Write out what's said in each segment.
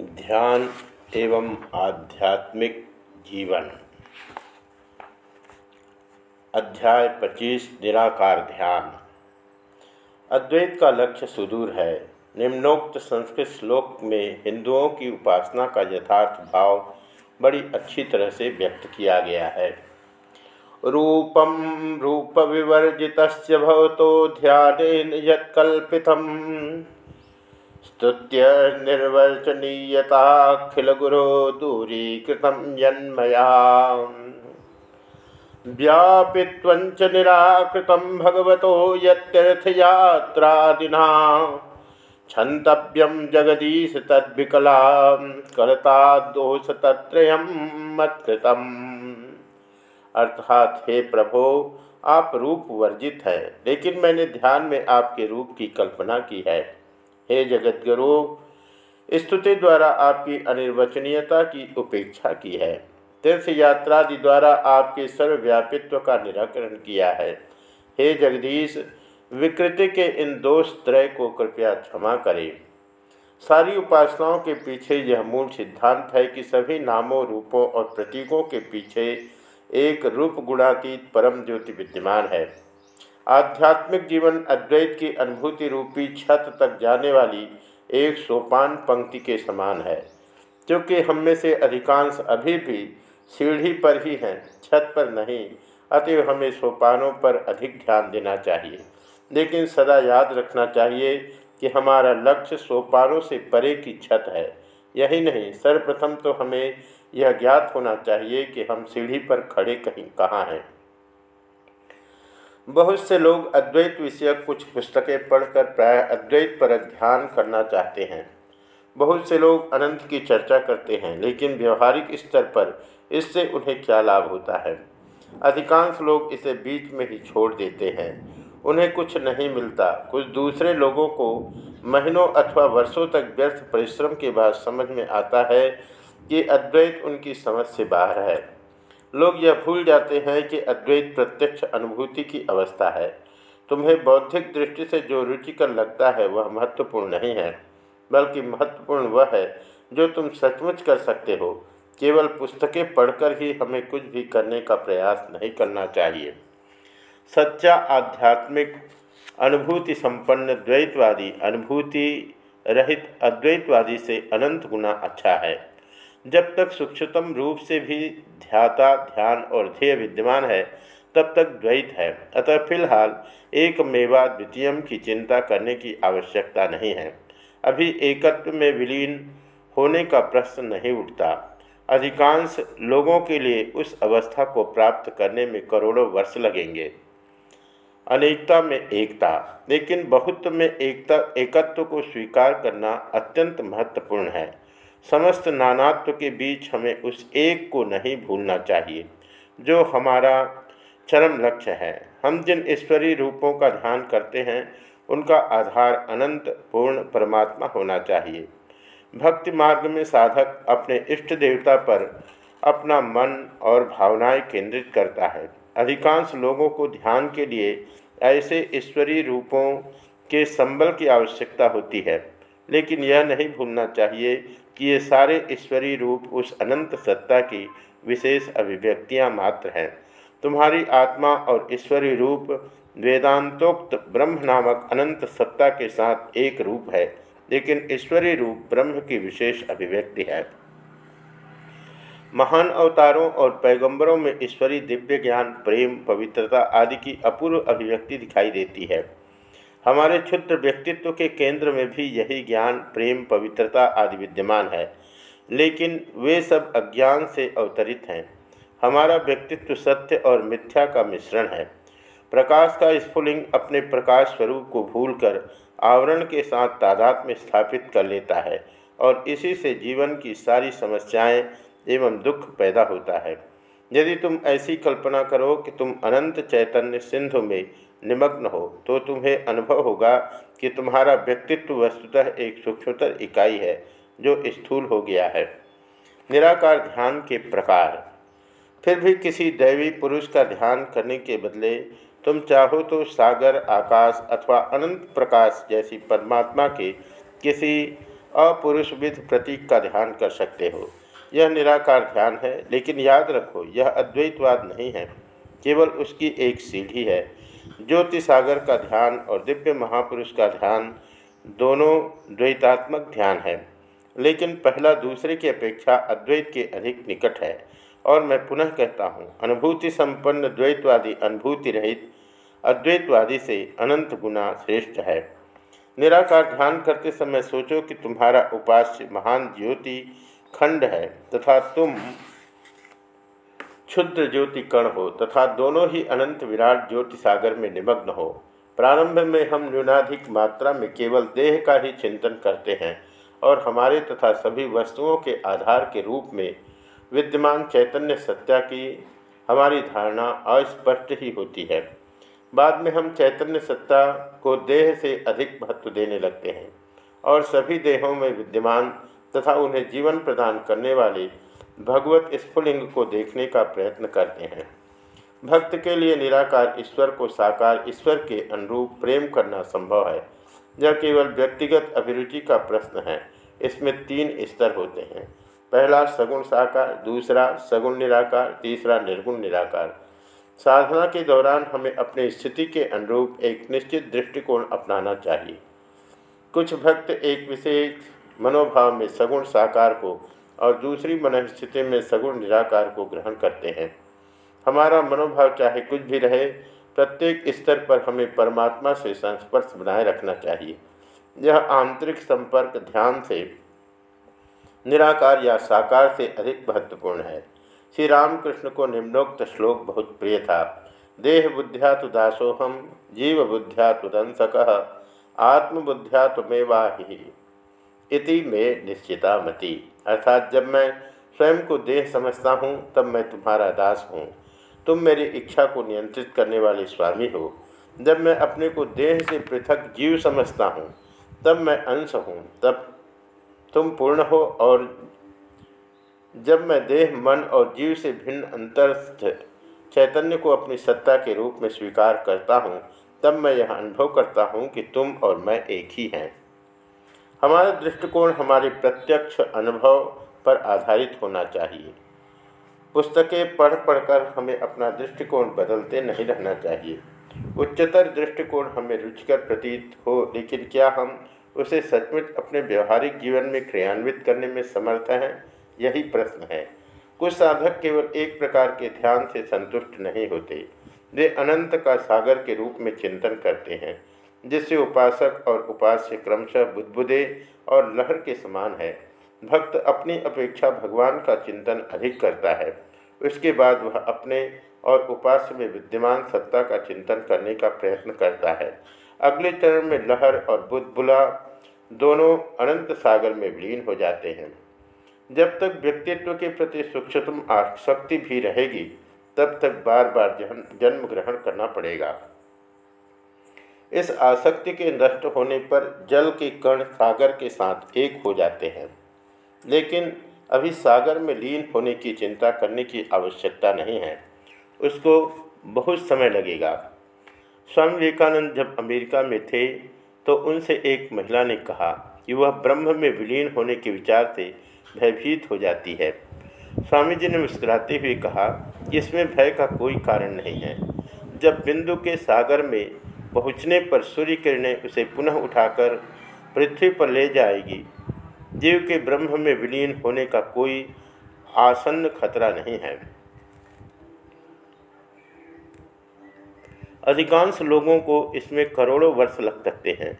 ध्यान एवं आध्यात्मिक जीवन। अध्याय 25 निराकार ध्यान। अद्वैत का लक्ष्य सुदूर है। निम्नोक्त संस्कृत श्लोक में हिंदुओं की उपासना का यथार्थ भाव बड़ी अच्छी तरह से व्यक्त किया गया है। रूपम रूप विवर्जित भवतो ध्यान यत्कल्पितम। स्तुत्य निर्वर्चनीयताखिल गुरो दूरीकृतं यन्मया व्यापित्वञ्च निराकृतं भगवतो यत्यर्थयात्रादिना। क्षन्तव्यं जगदीश तद्विकलां करतादोषतत्रयं मत्कृतम्। अर्थात, हे प्रभो, आप रूप वर्जित है, लेकिन मैंने ध्यान में आपके रूप की कल्पना की है। हे जगतगुरु स्तुति द्वारा आपकी अनिर्वचनीयता की उपेक्षा की है। तीर्थ यात्रादि द्वारा आपके सर्वव्यापित्व का निराकरण किया है। हे जगदीश, विकृति के इन दोष त्रय को कृपया क्षमा करें। सारी उपासनाओं के पीछे यह मूल सिद्धांत है कि सभी नामों, रूपों और प्रतीकों के पीछे एक रूप गुणातीत परम ज्योति विद्यमान है। आध्यात्मिक जीवन अद्वैत की अनुभूति रूपी छत तक जाने वाली एक सोपान पंक्ति के समान है। क्योंकि हम में से अधिकांश अभी भी सीढ़ी पर ही हैं, छत पर नहीं, अतएव हमें सोपानों पर अधिक ध्यान देना चाहिए। लेकिन सदा याद रखना चाहिए कि हमारा लक्ष्य सोपानों से परे की छत है। यही नहीं, सर्वप्रथम तो हमें यह ज्ञात होना चाहिए कि हम सीढ़ी पर खड़े कहीं, कहाँ हैं। बहुत से लोग अद्वैत विषयक कुछ पुस्तकें पढ़कर प्राय अद्वैत पर ध्यान करना चाहते हैं। बहुत से लोग अनंत की चर्चा करते हैं, लेकिन व्यवहारिक स्तर पर इससे उन्हें क्या लाभ होता है? अधिकांश लोग इसे बीच में ही छोड़ देते हैं। उन्हें कुछ नहीं मिलता। कुछ दूसरे लोगों को महीनों अथवा वर्षों तक व्यर्थ परिश्रम के बाद समझ में आता है कि अद्वैत उनकी समझ से बाहर है। लोग यह भूल जाते हैं कि अद्वैत प्रत्यक्ष अनुभूति की अवस्था है। तुम्हें बौद्धिक दृष्टि से जो रुचिकर लगता है, वह महत्वपूर्ण नहीं है, बल्कि महत्वपूर्ण वह है, जो तुम सचमुच कर सकते हो। केवल पुस्तकें पढ़कर ही हमें कुछ भी करने का प्रयास नहीं करना चाहिए। सच्चा आध्यात्मिक अनुभूति संपन्न द्वैतवादी, अनुभूति रहित अद्वैतवादी से अनंत गुना अच्छा है। जब तक सूक्ष्मतम रूप से भी ध्याता, ध्यान और ध्येय विद्यमान है, तब तक द्वैत है। अतः फ़िलहाल एक मेवा द्वितीयम की चिंता करने की आवश्यकता नहीं है। अभी एकत्व में विलीन होने का प्रश्न नहीं उठता। अधिकांश लोगों के लिए उस अवस्था को प्राप्त करने में करोड़ों वर्ष लगेंगे। अनेकता में एकता, लेकिन बहुत्व में एकता, एकत्व को स्वीकार करना अत्यंत महत्वपूर्ण है। समस्त नानात्व के बीच हमें उस एक को नहीं भूलना चाहिए, जो हमारा चरम लक्ष्य है। हम जिन ईश्वरीय रूपों का ध्यान करते हैं, उनका आधार अनंत पूर्ण परमात्मा होना चाहिए। भक्ति मार्ग में साधक अपने इष्ट देवता पर अपना मन और भावनाएँ केंद्रित करता है। अधिकांश लोगों को ध्यान के लिए ऐसे ईश्वरीय रूपों के संबल की आवश्यकता होती है, लेकिन यह नहीं भूलना चाहिए कि ये सारे ईश्वरीय रूप उस अनंत सत्ता की विशेष अभिव्यक्तियाँ मात्र हैं। तुम्हारी आत्मा और ईश्वरीय रूप वेदांतोक्त ब्रह्म नामक अनंत सत्ता के साथ एक रूप है, लेकिन ईश्वरीय रूप ब्रह्म की विशेष अभिव्यक्ति है। महान अवतारों और पैगंबरों में ईश्वरीय दिव्य ज्ञान, प्रेम, पवित्रता आदि की अपूर्व अभिव्यक्ति दिखाई देती है। हमारे क्षुद्र व्यक्तित्व के केंद्र में भी यही ज्ञान, प्रेम, पवित्रता आदि विद्यमान है। लेकिन वे सब अज्ञान से अवतरित हैं। हमारा व्यक्तित्व सत्य और मिथ्या का मिश्रण है। प्रकाश का स्फुलिंग अपने प्रकाश स्वरूप को भूलकर आवरण के साथ तादाद में स्थापित कर लेता है और इसी से जीवन की सारी समस्याएँ एवं दुख पैदा होता है। यदि तुम ऐसी कल्पना करो कि तुम अनंत चैतन्य सिंधु में निमग्न हो तो तुम्हें अनुभव होगा कि तुम्हारा व्यक्तित्व वस्तुतः एक सूक्ष्मतर इकाई है, जो स्थूल हो गया है। निराकार ध्यान के प्रकार। फिर भी किसी दैवी पुरुष का ध्यान करने के बदले तुम चाहो तो सागर, आकाश अथवा अनंत प्रकाश जैसी परमात्मा के किसी अपुरुषविध प्रतीक का ध्यान कर सकते हो। यह निराकार ध्यान है, लेकिन याद रखो, यह अद्वैतवाद नहीं है, केवल उसकी एक सीढ़ी है। ज्योति सागर का ध्यान और दिव्य महापुरुष का ध्यान दोनों द्वैतात्मक ध्यान है, लेकिन पहला दूसरे की अपेक्षा अद्वैत के अधिक निकट है। और मैं पुनः कहता हूँ, अनुभूति संपन्न द्वैतवादी अनुभूति रहित अद्वैतवादी से अनंत गुना श्रेष्ठ है। निराकार ध्यान करते समय सोचो कि तुम्हारा उपास्य महान ज्योति खंड है, तथा तुम क्षुद्र ज्योति कण हो, तथा दोनों ही अनंत विराट ज्योति सागर में निमग्न हो। प्रारंभ में हम न्यूनाधिक मात्रा में केवल देह का ही चिंतन करते हैं, और हमारे तथा सभी वस्तुओं के आधार के रूप में विद्यमान चैतन्य सत्या की हमारी धारणा अस्पष्ट ही होती है। बाद में हम चैतन्य सत्ता को देह से अधिक महत्व देने लगते हैं, और सभी देहों में विद्यमान तथा उन्हें जीवन प्रदान करने वाले भगवत स्फुलिंग को देखने का प्रयत्न करते हैं। भक्त के लिए निराकार ईश्वर को साकार ईश्वर के अनुरूप प्रेम करना संभव है। यह केवल व्यक्तिगत अभिरुचि का प्रश्न है। इसमें तीन स्तर होते हैं। पहला सगुण साकार, दूसरा सगुण निराकार, तीसरा निर्गुण निराकार। साधना के दौरान हमें अपनी स्थिति के अनुरूप एक निश्चित दृष्टिकोण अपनाना चाहिए। कुछ भक्त एक विशेष मनोभाव में सगुण साकार को और दूसरी मनस्थिति में सगुण निराकार को ग्रहण करते हैं। हमारा मनोभाव चाहे कुछ भी रहे, प्रत्येक स्तर पर हमें परमात्मा से संस्पर्श बनाए रखना चाहिए। यह आंतरिक संपर्क ध्यान से, निराकार या साकार से अधिक महत्वपूर्ण है। श्री रामकृष्ण को निम्नोक्त श्लोक बहुत प्रिय था। देह बुद्ध्या तो दासोहम, जीव बुद्ध्या तो दंसक आत्मबुद्ध्या तो मेवाही। इति में निश्चिता मति अर्थात जब मैं स्वयं को देह समझता हूँ, तब मैं तुम्हारा दास हूँ। तुम मेरी इच्छा को नियंत्रित करने वाले स्वामी हो। जब मैं अपने को देह से पृथक जीव समझता हूँ, तब मैं अंश हूँ। तब तुम पूर्ण हो और जब मैं देह, मन और जीव से भिन्न अंतरस्थ चैतन्य को अपनी सत्ता के रूप में स्वीकार करता हूँ, तब मैं यह अनुभव करता हूँ कि तुम और मैं एक ही हैं। हमारा दृष्टिकोण हमारे प्रत्यक्ष अनुभव पर आधारित होना चाहिए। पुस्तकें पढ़ पढ़कर हमें अपना दृष्टिकोण बदलते नहीं रहना चाहिए। उच्चतर दृष्टिकोण हमें रुचिकर प्रतीत हो, लेकिन क्या हम उसे सचमुच अपने व्यवहारिक जीवन में क्रियान्वित करने में समर्थ हैं? यही प्रश्न है। कुछ साधक केवल एक प्रकार के ध्यान से संतुष्ट नहीं होते। वे अनंत का सागर के रूप में चिंतन करते हैं। जिससे उपासक और उपास्य क्रमशः बुद्धबुदे और लहर के समान है। भक्त अपनी अपेक्षा भगवान का चिंतन अधिक करता है। उसके बाद वह अपने और उपास्य में विद्यमान सत्ता का चिंतन करने का प्रयत्न करता है। अगले चरण में लहर और बुद्धबुला दोनों अनंत सागर में विलीन हो जाते हैं। जब तक व्यक्तित्व के प्रति सूक्ष्मतम आसक्ति भी रहेगी, तब तक बार बार जन्म ग्रहण करना पड़ेगा। इस आसक्ति के नष्ट होने पर जल के कण सागर के साथ एक हो जाते हैं। लेकिन अभी सागर में लीन होने की चिंता करने की आवश्यकता नहीं है। उसको बहुत समय लगेगा। स्वामी विवेकानंद जब अमेरिका में थे तो उनसे एक महिला ने कहा कि वह ब्रह्म में विलीन होने के विचार से भयभीत हो जाती है। स्वामी जी ने मुस्कुराते हुए कहा, इसमें भय का कोई कारण नहीं है। जब बिंदु के सागर में पहुँचने पर सूर्य किरणें उसे पुनः उठाकर पृथ्वी पर ले जाएगी। जीव के ब्रह्म में विलीन होने का कोई आसन्न खतरा नहीं है। अधिकांश लोगों को इसमें करोड़ों वर्ष लग सकते हैं।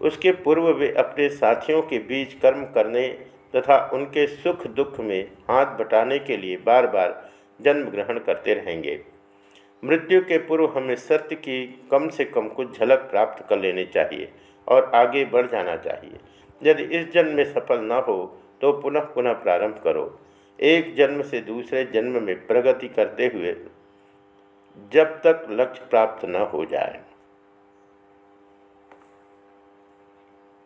उसके पूर्व वे अपने साथियों के बीच कर्म करने तथा उनके सुख दुख में हाथ बटाने के लिए बार बार जन्म ग्रहण करते रहेंगे। मृत्यु के पूर्व हमें सत्य की कम से कम कुछ झलक प्राप्त कर लेनी चाहिए और आगे बढ़ जाना चाहिए। यदि इस जन्म में सफल न हो तो पुनः पुनः प्रारंभ करो। एक जन्म से दूसरे जन्म में प्रगति करते हुए जब तक लक्ष्य प्राप्त न हो जाए।